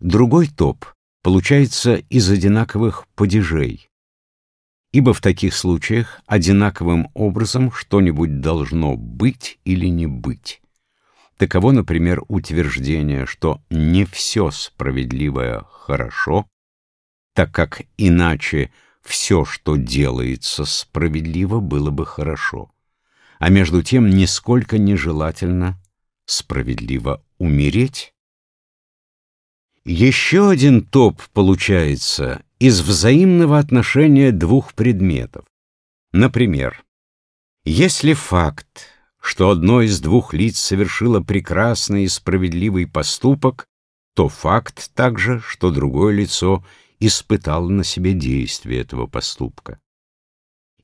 Другой топ получается из одинаковых падежей, ибо в таких случаях одинаковым образом что-нибудь должно быть или не быть. Таково, например, утверждение, что не все справедливое хорошо, так как иначе все, что делается справедливо, было бы хорошо, а между тем нисколько нежелательно справедливо умереть. Еще один топ получается из взаимного отношения двух предметов. Например, если факт, что одно из двух лиц совершило прекрасный и справедливый поступок, то факт также, что другое лицо испытало на себе действие этого поступка.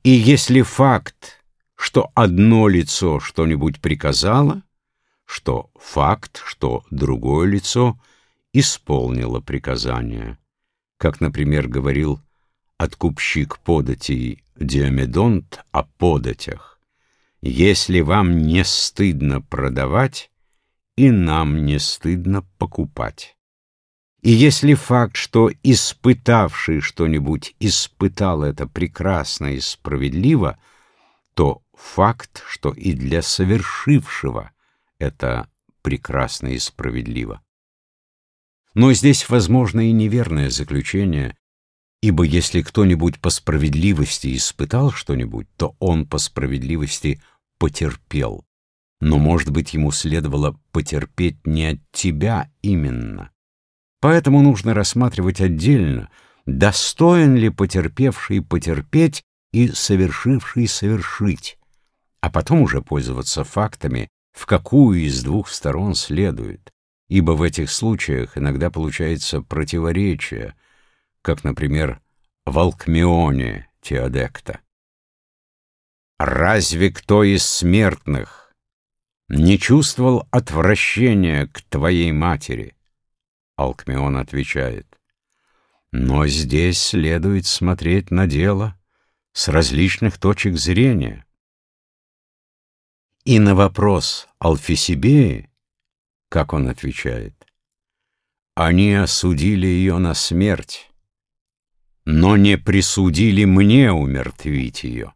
И если факт, что одно лицо что-нибудь приказало, что факт, что другое лицо исполнило приказание, как, например, говорил откупщик податей Диомедонт о податях. Если вам не стыдно продавать, и нам не стыдно покупать. И если факт, что испытавший что-нибудь испытал это прекрасно и справедливо, то факт, что и для совершившего это прекрасно и справедливо. Но здесь возможно и неверное заключение, ибо если кто-нибудь по справедливости испытал что-нибудь, то он по справедливости потерпел. Но, может быть, ему следовало потерпеть не от тебя именно. Поэтому нужно рассматривать отдельно, достоин ли потерпевший потерпеть и совершивший совершить, а потом уже пользоваться фактами, в какую из двух сторон следует, ибо в этих случаях иногда получается противоречие, как, например, в Алкмеоне Теодекта. «Разве кто из смертных не чувствовал отвращения к твоей матери?» Алкмеон отвечает, «Но здесь следует смотреть на дело с различных точек зрения. И на вопрос Алфисибеи, как он отвечает, «Они осудили ее на смерть, но не присудили мне умертвить ее».